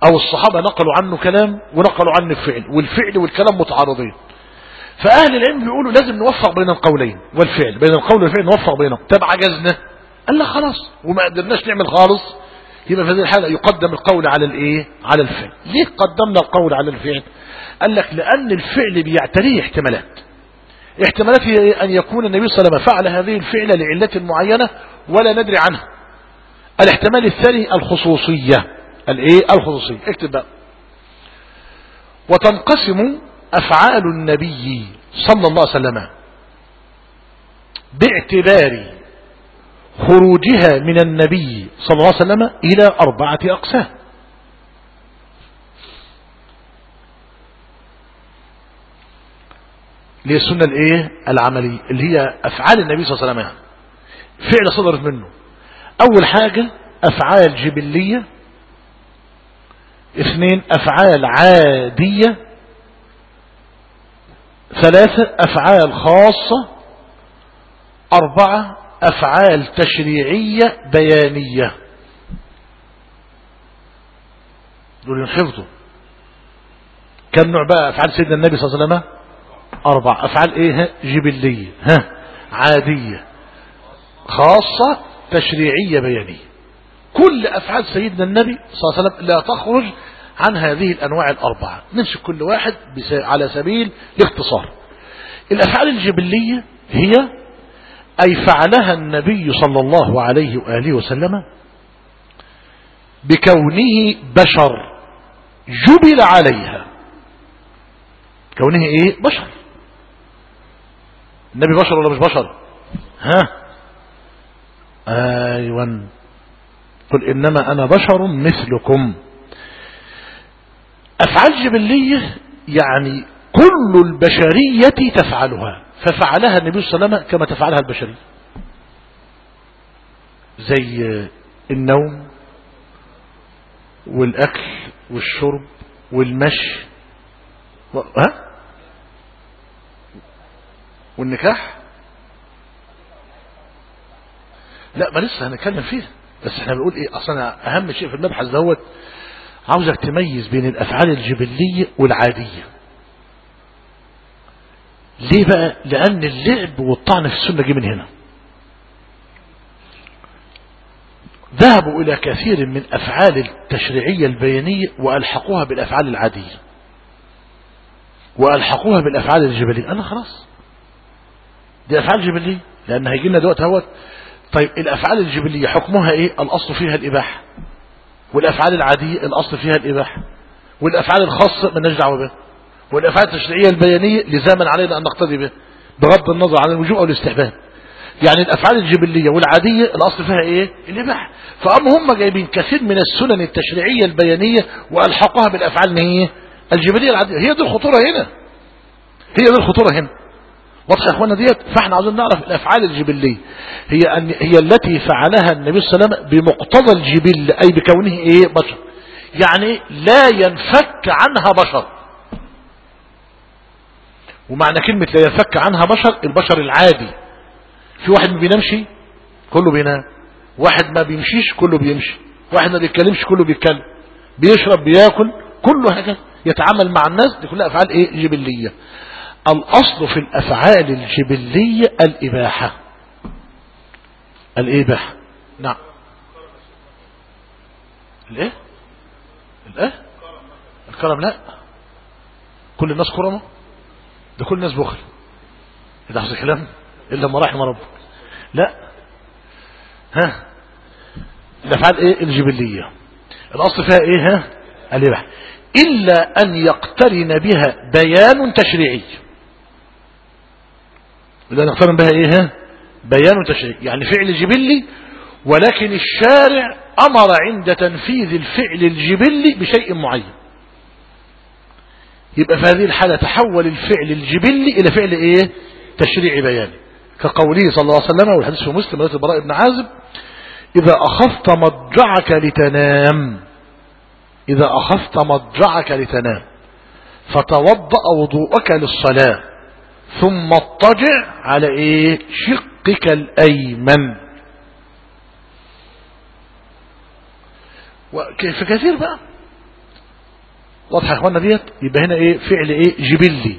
أو الصحابة نقلوا عنه كلام ونقلوا عنه الفعل والفعل والكلام متعارضين. فأهل العلم بيقولوا لازم نوفق بين القولين والفعل بين القول والفعل نوفق بينهم. طب عجزنا قال لا خلاص وما قدرناش نعمل خالص. يبقى في هذه الحالة يقدم القول على الإيه؟ على الفعل. ليه قدمنا القول على الفعل؟ قال لك لأن الفعل بيعتريه احتمالات. احتمالات هي أن يكون النبي صلى الله عليه وسلم فعل هذه الفعل لعلة معينة ولا ندري عنها. الاحتمال الثاني الخصوصية. الإيه؟ الخصوصية. اكتب بقى. وتنقسم أفعال النبي صلى الله عليه وسلم باعتبار خروجها من النبي صلى الله عليه وسلم إلى أربعة أقسام. اللي هي السنة الايه؟ العملية اللي هي أفعال النبي صلى الله عليه وسلم. فعل صدرت منه. أول حاجة أفعال جبلية. اثنين أفعال عادية. ثلاثة أفعال خاصة. أربعة أفعال تشريعية بيانية. دول ينحفظوا كم نوع بقى أفعال سيدنا النبي صلى الله عليه وسلم؟ أربع. افعال إيه؟ جبلية. ها؟ عادية. خاصة تشريعية بيانية. كل أفعال سيدنا النبي صلى الله عليه وسلم لا تخرج عن هذه الأنواع الأربعة. نمسك كل واحد على سبيل الاختصار. الأفعال الجبلية هي أي فعلها النبي صلى الله عليه وآله وسلم بكونه بشر. جبل عليها. كونه إيه؟ بشر. النبي بشر ولا مش بشر؟ ها؟ أيوه. قل إنما أنا بشر مثلكم. افعال جبلية يعني كل البشرية تفعلها. ففعلها النبي صلى الله عليه وسلم كما تفعلها البشرية. زي النوم والأكل والشرب والمشي. ها؟ والنكاح؟ لا ما لسه هنتكلم فيها. بس إحنا بنقول إيه؟ أصلا أهم شيء في المبحث دوت عاوزك تميز بين الأفعال الجبلية والعادية. ليه بقى؟ لأن اللعب والطعن في السنة جه من هنا. ذهبوا إلى كثير من أفعال التشريعية البيانية وألحقوها بالأفعال العادية. وألحقوها بالأفعال الجبلية. أنا خلاص. دي أفعال جبلية لأن هيجي لنا دلوقتي اهوت طيب الأفعال الجبلية حكمها إيه؟ الأصل فيها الإباحة. والأفعال العادية الأصل فيها الإباحة. والأفعال الخاصة مالناش دعوة بها. والأفعال التشريعية البيانية لزاما علينا أن نقتدي بها بغض النظر عن الوجوب أو الاستحباب. يعني الأفعال الجبلية والعادية الأصل فيها إيه؟ الإباحة. فام هم جايبين كثير من السنن التشريعية البيانية وألحقوها بالأفعال إيه الجبلية العادية. هي دي الخطورة هنا. هي دي الخطورة هنا. واضح يا اخوانا ديت؟ فاحنا عاوزين نعرف الأفعال الجبلية. هي ان هي التي فعلها النبي صلى الله عليه وسلم بمقتضى الجبل أي بكونه إيه؟ بشر. يعني لا ينفك عنها بشر. ومعنى كلمة لا ينفك عنها بشر البشر العادي. في واحد ما بينامش كله بينام. واحد ما بيمشيش كله بيمشي. واحد ما بيتكلمش كله بيتكلم. بيشرب بياكل كله هكذا. يتعامل مع الناس دي كلها أفعال إيه؟ جبلية. الأصل في الأفعال الجبلية الإباحة. الإباحة. نعم. الإيه؟ الإيه؟ الكرم لا. كل الناس كرمة؟ ده كل الناس بخل. ده حصل كلام إلا ما رحم ربك. لا. ها. الأفعال إيه؟ الجبلية. الأصل فيها إيه؟ ها؟ الإباحة. إلا أن يقترن بها بيان تشريعي. إلا أن يقترن بها ها؟ بيان تشريعي يعني فعل جبلي ولكن الشارع أمر عند تنفيذ الفعل الجبلي بشيء معين. يبقى في هذه الحالة تحول الفعل الجبلي إلى فعل إيه؟ تشريعي بياني. كقوله صلى الله عليه وسلم والحديث في مسلم رواية البراء بن عازب إذا أخذت مضجعك لتنام. إذا أخذت مضجعك لتنام فتوضأ وضوءك للصلاة. ثم اضطجع على إيه؟ شقك الأيمن. وكيف كثير بقى؟ واضح يا اخوانا ديت؟ يبقى هنا إيه؟ فعل إيه؟ جبلي.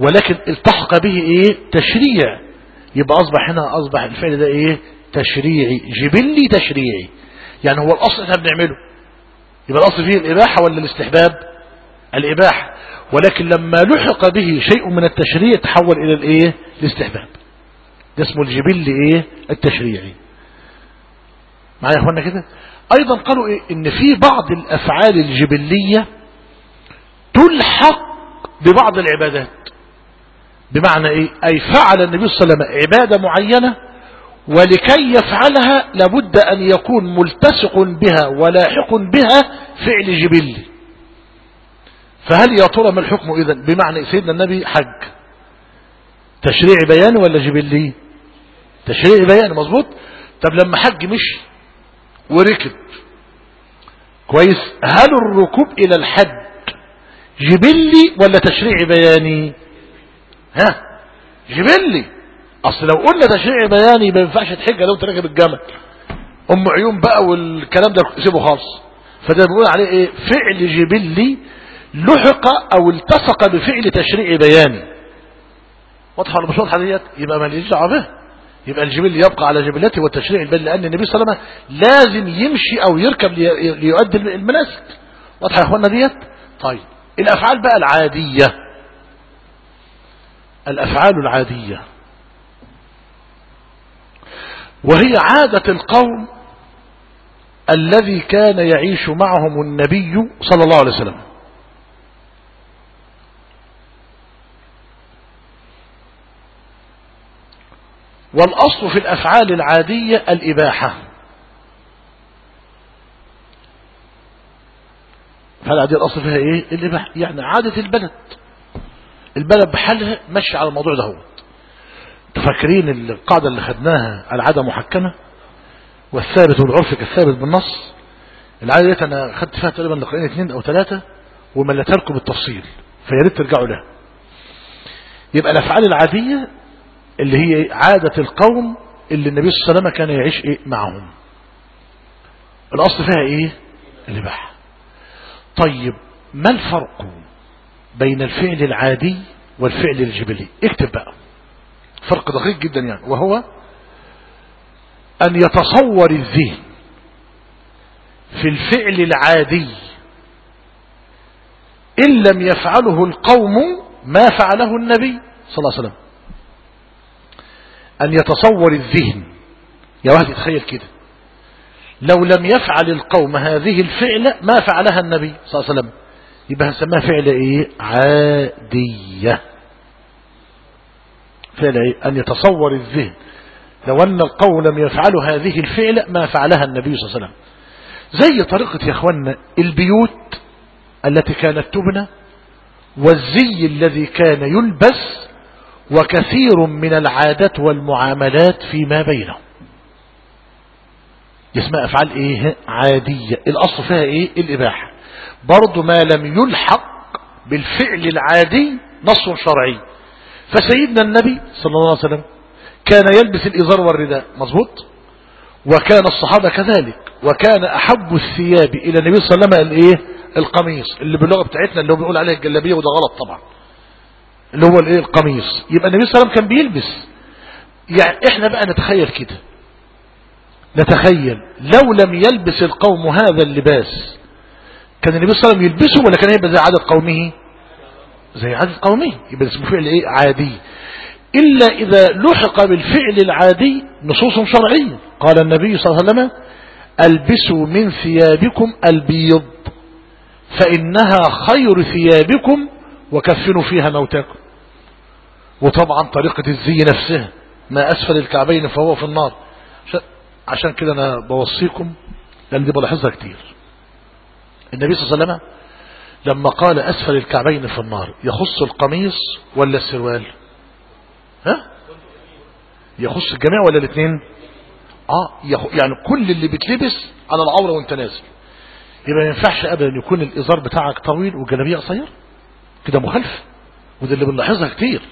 ولكن التحق به إيه؟ تشريع. يبقى أصبح هنا أصبح الفعل ده إيه؟ تشريعي. جبلي تشريعي. يعني هو الأصل إحنا بنعمله. يبقى الأصل فيه الإباحة ولا الاستحباب؟ الإباحة. ولكن لما لحق به شيء من التشريع تحول إلى الإيه؟ الاستحباب. ده اسمه الجبل إيه التشريعي. معايا يا أخوانا كده؟ أيضا قالوا إيه؟ إن في بعض الأفعال الجبلية تلحق ببعض العبادات. بمعنى إيه؟ أي فعل النبي صلى الله عليه وسلم عبادة معينة ولكي يفعلها لابد أن يكون ملتصق بها ولاحق بها فعل جبلي. فهل يا ترى ما الحكم إذا بمعنى سيدنا النبي حج. تشريع بياني ولا جبلي؟ تشريع بياني مظبوط؟ طب لما حج مشي وركب. كويس. هل الركوب إلى الحج جبلي ولا تشريع بياني؟ ها؟ جبلي. أصل لو قلنا تشريع بياني ما ينفعش تحج لو تركب الجمل. أم عيون بقى والكلام ده سيبه خالص. فده بنقول عليه إيه؟ فعل جبلي لحق أو التصق بفعل تشريع بياني واضحه ولا مش واضحه ديت يبقى ماليش دعوة به؟ يبقى الجبل يبقى على جبلته والتشريع البال لأن النبي صلى الله عليه وسلم لازم يمشي أو يركب لي- ليؤدي المناسك واضحة يا أخوانا ديت؟ طيب الأفعال بقى العادية. الأفعال العادية. وهي عادة القوم الذي كان يعيش معهم النبي صلى الله عليه وسلم. والأصل في الأفعال العادية الإباحة. فالعادية الأصل فيها إيه؟ الإباحة. يعني عادة البلد. البلد بحالها ماشي على الموضوع ده هو. تفكرين القاعدة اللي خدناها العادة محكمة؟ والثابت والعرف كالثابت بالنص. العادة ديت أنا خدت فيها تقريبا لقاءين اثنين أو ثلاثة وملتها لكم بالتفصيل فيا ريت ترجعوا لها. يبقى الأفعال العادية اللي هي عادة القوم اللي النبي صلى الله عليه وسلم كان يعيش إيه؟ معهم. الأصل فيها إيه؟ الإباحة. طيب ما الفرق بين الفعل العادي والفعل الجبلي؟ اكتب بقى. فرق دقيق جدا يعني. وهو أن يتصور الذهن في الفعل العادي إن لم يفعله القوم ما فعله النبي صلى الله عليه وسلم. أن يتصور الذهن. يا واحد يتخيل كده. لو لم يفعل القوم هذه الفعلة ما فعلها النبي صلى الله عليه وسلم. يبقى هنسميها فعل إيه؟ عادية. فعل إيه؟ أن يتصور الذهن. لو أن القوم لم يفعلوا هذه الفعلة ما فعلها النبي صلى الله عليه وسلم. زي طريقة يا اخوانا البيوت التي كانت تبنى والزي الذي كان يلبس وكثير من العادات والمعاملات فيما بينهم. اسمها أفعال إيه؟ عادية. الأصل فيها إيه؟ الإباحة. برضو ما لم يلحق بالفعل العادي نص شرعي. فسيدنا النبي صلى الله عليه وسلم كان يلبس الإزار والرداء. مظبوط؟ وكان الصحابة كذلك. وكان أحب الثياب إلى النبي صلى الله عليه وسلم الإيه؟ القميص. اللي باللغة بتاعتنا اللي هو بنقول عليه الجلابية وده غلط طبعا. اللي هو الايه؟ القميص. يبقى النبي صلى الله عليه وسلم كان بيلبس. يعني إحنا بقى نتخيل كده. نتخيل. لو لم يلبس القوم هذا اللباس كان النبي صلى الله عليه وسلم يلبسه ولا كان يبقى زي عادة قومه؟ زي عادة قومه. يبقى اسمه فعل إيه؟ عادي. إلا إذا لحق بالفعل العادي نصوص شرعية. قال النبي صلى الله عليه وسلم ألبسوا من ثيابكم البيض فإنها خير ثيابكم وكفنوا فيها موتاكم. وطبعا طريقة الزي نفسها ما أسفل الكعبين فهو في النار. عشان كده أنا بوصيكم لأن دي بلاحظها كتير. النبي صلى الله عليه وسلم لما قال أسفل الكعبين في النار يخص القميص ولا السروال؟ ها؟ يخص الجميع ولا الاثنين؟ آه يعني كل اللي بتلبس على العورة وانت نازل. يبقى ما ينفعش ابدا يكون الإزار بتاعك طويل والجلابيه قصير كده مخالفه وده اللي بنلاحظها كتير.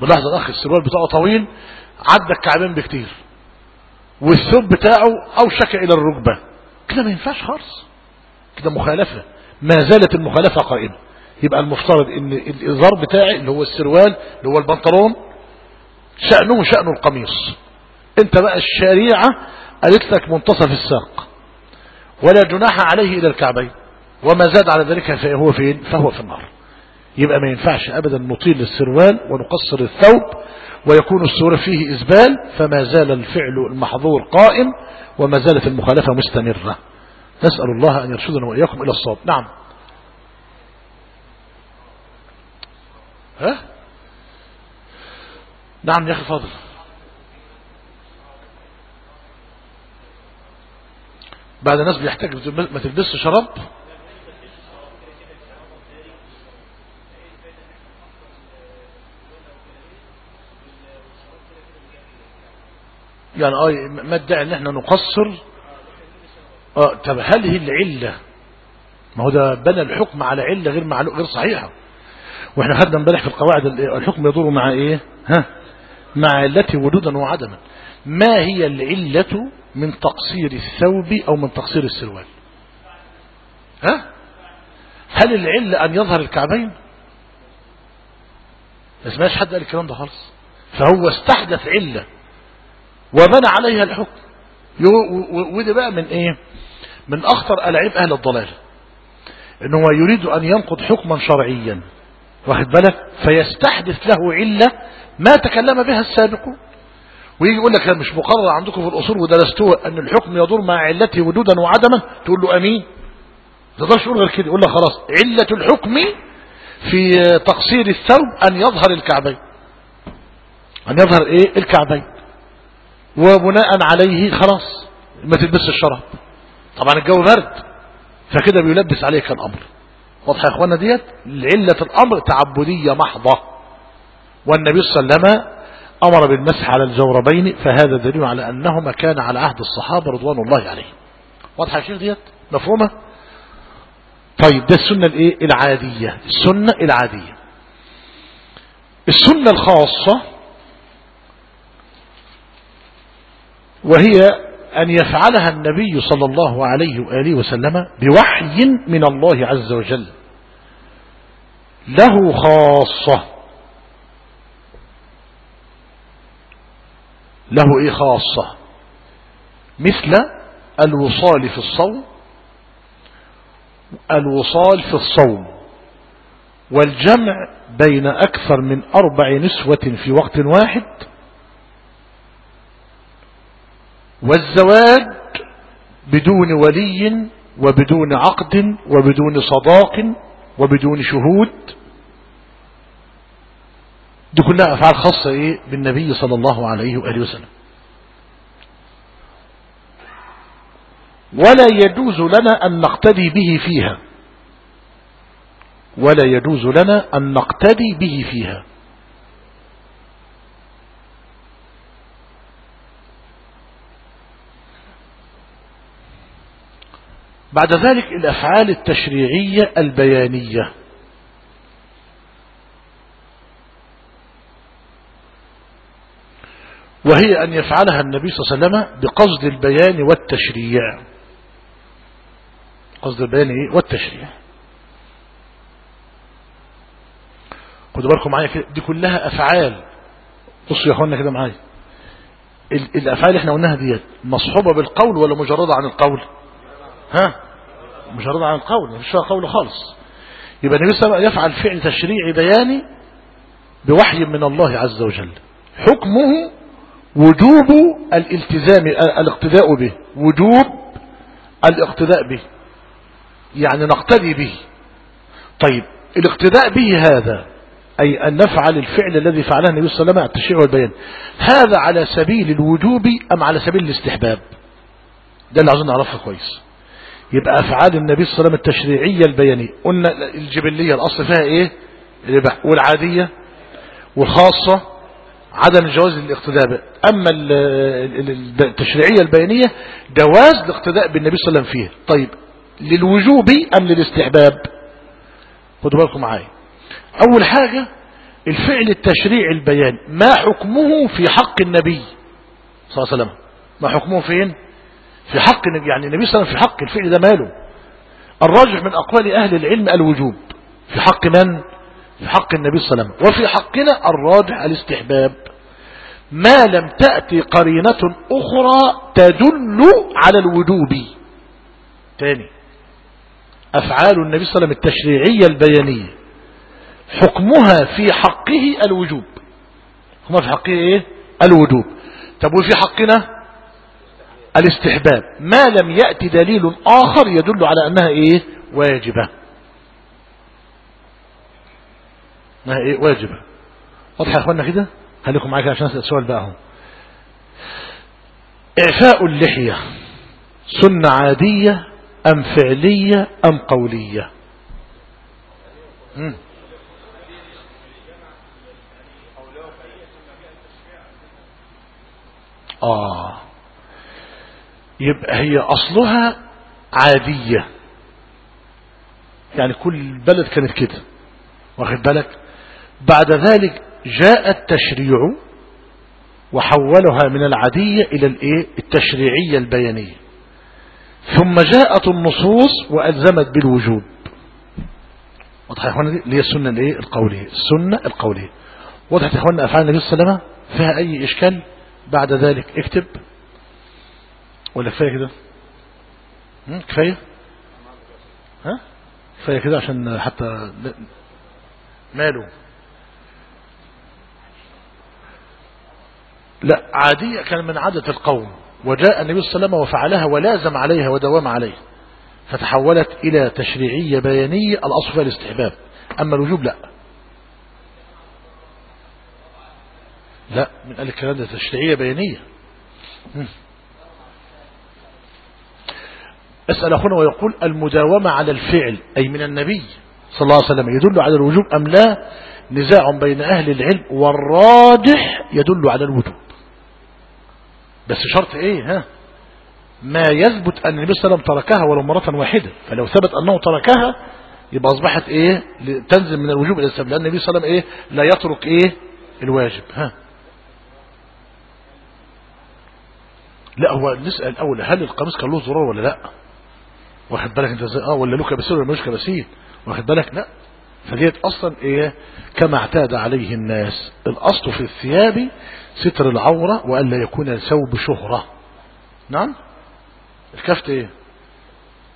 بنلاحظ الأخ السروال بتاعه طويل عدى الكعبين بكتير. والثوب بتاعه أوشك إلى الركبة. كده ما ينفعش خالص. كده مخالفة. ما زالت المخالفة قائمة. يبقى المفترض إن الإزار بتاعي اللي هو السروال اللي هو البنطلون شأنه شأن القميص. أنت بقى الشريعة قالت لك منتصف الساق. ولا جناح عليه إلى الكعبين. وما زاد على ذلك فهو فين؟ فهو في النار. يبقى ما ينفعش ابدا نطيل السروال ونقصر الثوب ويكون السور فيه إزبال فما زال الفعل المحظور قائم وما زالت المخالفة مستمرة. نسأل الله أن يرشدنا وإياكم إلى الصواب. نعم. ها؟ نعم يا أخي فاضل. بعد الناس بيحتاج ما تلبسش شراب؟ يعني آه ما ادعي ان إحنا نقصر. آه طب هل هي العلة؟ ما هو ده بنى الحكم على علة غير معلوم غير صحيحة. وإحنا خدنا امبارح في القواعد الحكم يدور مع إيه؟ ها؟ مع علته وجودا وعدما. ما هي العلة من تقصير الثوب أو من تقصير السروال؟ ها؟ هل العلة أن يظهر الكعبين؟ ما سمعش حد قال الكلام ده خالص. فهو استحدث علة. وبنى عليها الحكم. وده بقى من إيه؟ من أخطر ألعاب أهل الضلال إن هو يريد أن ينقض حكما شرعيا. واخد بالك؟ فيستحدث له علة ما تكلم بها السابقون. ويجي يقول لك مش مقرر عندكم في الأصول ودرستوه أن الحكم يدور مع علته وجودا وعدما؟ تقول له أمين. ما تقدرش تقول غير كده. يقول لك خلاص علة الحكم في تقصير الثوب أن يظهر الكعبين. أن يظهر إيه؟ الكعبين. وبناء عليه خلاص ما تلبسش الشراب. طبعا الجو برد فكده بيلبس عليك الأمر. واضح يا اخوانا ديت؟ علة الأمر تعبدية محضة. والنبي صلى الله عليه وسلم أمر بالمسح على الجوربين فهذا دليل على أنهما كان على عهد الصحابة رضوان الله عليهم. واضحة يا شيخ ديت؟ مفهومة؟ طيب ده السنة الإيه؟ العادية. السنة العادية. السنة الخاصة وهي أن يفعلها النبي صلى الله عليه وآله وسلم بوحي من الله عز وجل. له خاصة. له إيه خاصة؟ مثل الوصال في الصوم الوصال في الصوم والجمع بين أكثر من أربع نسوة في وقت واحد والزواج بدون ولي وبدون عقد وبدون صداق وبدون شهود. دي كلها أفعال خاصة إيه؟ بالنبي صلى الله عليه وآله وسلم. ولا يجوز لنا أن نقتدي به فيها. ولا يجوز لنا أن نقتدي به فيها. بعد ذلك الأفعال التشريعية البيانية. وهي أن يفعلها النبي صلى الله عليه وسلم بقصد البيان والتشريع. قصد البيان؟ والتشريع. خدوا بالكم معايا كده دي كلها أفعال. بصوا يا أخوانا كده معايا. ال- الأفعال اللي إحنا قلناها ديت مصحوبة بالقول ولا مجردة عن القول؟ ها؟ مجرد عن القول مفيش فيها قول خالص. يبقى النبي صلى الله عليه وسلم يفعل فعل تشريعي بياني بوحي من الله عز وجل. حكمه وجوب الالتزام الاقتداء به. وجوب الاقتداء به. يعني نقتدي به. طيب الاقتداء به هذا أي أن نفعل الفعل الذي فعله النبي صلى الله عليه وسلم التشريع والبيان هذا على سبيل الوجوب أم على سبيل الاستحباب؟ ده اللي عاوزين نعرفه كويس. يبقى أفعال النبي صلى الله عليه وسلم التشريعية البيانية. قلنا الجبلية الأصل فيها إيه؟ الإباحة والعادية والخاصة عدم جواز الاقتداء. أما ال- ال- ال- التشريعية البيانية جواز الاقتداء بالنبي صلى الله عليه وسلم فيها. طيب للوجوب أم للاستحباب؟ خدوا بالكم معايا. أول حاجة الفعل التشريعي البياني. ما حكمه في حق النبي صلى الله عليه وسلم؟ ما حكمه فين؟ في حق يعني النبي صلى الله عليه وسلم في حق الفعل ده ماله. الراجح من أقوال أهل العلم الوجوب. في حق من؟ في حق النبي صلى الله عليه وسلم. وفي حقنا الراجح الاستحباب. ما لم تأتي قرينة أخرى تدل على الوجوب. تاني. أفعال النبي صلى الله عليه وسلم التشريعية البيانية. حكمها في حقه الوجوب. حكمها في حقه إيه؟ الوجوب. طب وفي حقنا؟ الاستحباب. ما لم يأتي دليل آخر يدل على أنها إيه؟ واجبة. أنها إيه؟ واجبة. واضح يا أخوانا كده؟ خليكم معاك عشان أسأل سؤال بقى هم. إعفاء اللحية سنة عادية أم فعلية أم قولية؟ مم. آه. يبقى هي أصلها عادية. يعني كل بلد كانت كده. واخد بالك؟ بعد ذلك جاء التشريع وحولها من العادية إلى الإيه؟ التشريعية البيانية. ثم جاءت النصوص وألزمت بالوجوب. واضح يا اخوانا دي اللي هي السنة الإيه؟ القولية. السنة القولية. وضحت يا اخوانا أفعال النبي صلى الله عليه وسلم فيها أي إشكال؟ بعد ذلك اكتب ولا كفاية كده؟ هم؟ كفاية؟ ها؟ كفاية كده عشان حتى ماله؟ لا عادية كان من عادة القوم وجاء النبي صلى الله عليه وسلم وفعلها ولازم عليها ودوام عليها فتحولت إلى تشريعية بيانية الأصل فيها الاستحباب أما الوجوب لا. لا من قال الكلام ده تشريعية بيانية. مم. أسأل أخونا ويقول المداومة على الفعل أي من النبي صلى الله عليه وسلم يدل على الوجوب أم لا؟ نزاع بين أهل العلم والراجح يدل على الوجوب. بس شرط إيه؟ ها؟ ما يثبت أن النبي صلى الله عليه وسلم تركها ولو مرة واحدة. فلو ثبت أنه تركها يبقى أصبحت إيه؟ تنزل من الوجوب إلى السبب. لأن النبي صلى الله عليه وسلم إيه؟ لا يترك إيه؟ الواجب. ها؟ لا هو نسأل الأول هل القميص كان له زرار ولا لا؟ واخد بالك انت إزاي؟ آه ولا له كباسين ولا ملوش كباسين واخد بالك؟ لا. فديت أصلا إيه؟ كما اعتاد عليه الناس. الاصل في الثياب ستر العورة والا يكون ثوب شهرة. نعم؟ الكفت إيه؟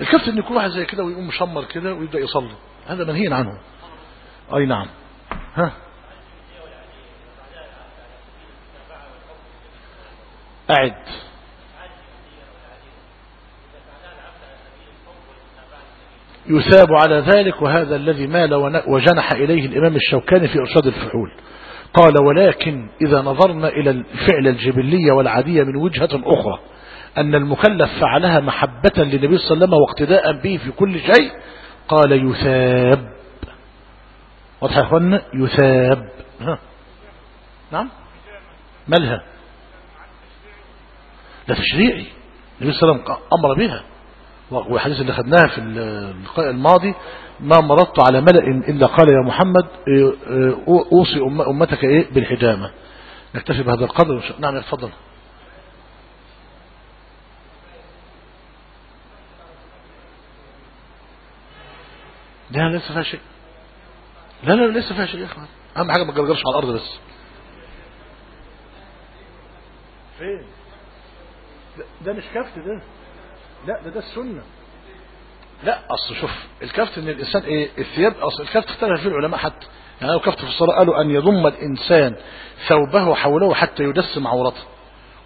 الكفت ان يكون واحد زي كده ويقوم مشمر كده ويبدأ يصلي. هذا منهي عنه. أي نعم. ها؟ أعد. يثاب على ذلك وهذا الذي مال وجنح إليه الإمام الشوكاني في إرشاد الفحول. قال ولكن إذا نظرنا إلى الفعل الجبلية والعادية من وجهة أخرى أن المكلف فعلها محبة للنبي صلى الله عليه وسلم واقتداء به في كل شيء قال يثاب. واضح يا أخوانا يثاب. ها. نعم؟ مالها؟ ده تشريعي. النبي صلى الله عليه وسلم أمر بها. والحديث اللي خدناها في اللقاء الماضي ما مرضت على ملأ إلا قال يا محمد إيه، إيه، أوصي أم- أمتك إيه؟ بالحجامة. نكتفي بهذا القدر نعم يتفضل لا لسه فيها شيء. لا لا لسه فيها شيء يا إخوان. أهم حاجة ما تجرجرش على الأرض بس. فين؟ ده مش كفت ده. لا ده ده السنة. لا أصل شوف الكفت إن الإنسان إيه الثياب أصل الكفت اختلف فيه العلماء حتى. يعني لو كفت في الصلاة قالوا أن يضم الإنسان ثوبه حوله حتى يدسم عورته.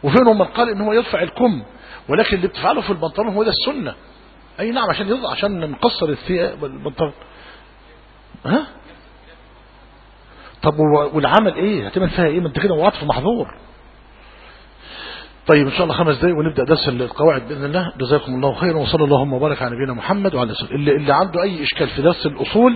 وفيهم من قال إن هو يرفع الكم ولكن اللي بتفعله في البنطلون هو ده السنة. أي نعم عشان يضع عشان نقصر الثياب البنطلون ها؟ طب والعمل إيه؟ هتعمل فيها إيه؟ ما أنت كده وقعت في محظور. طيب إن شاء الله خمس دقايق ونبدأ درس القواعد بإذن الله. جزاكم الله خيرا وصلى اللهم وبارك على نبينا محمد وعلى آله اللي, اللي عنده أي إشكال في درس الأصول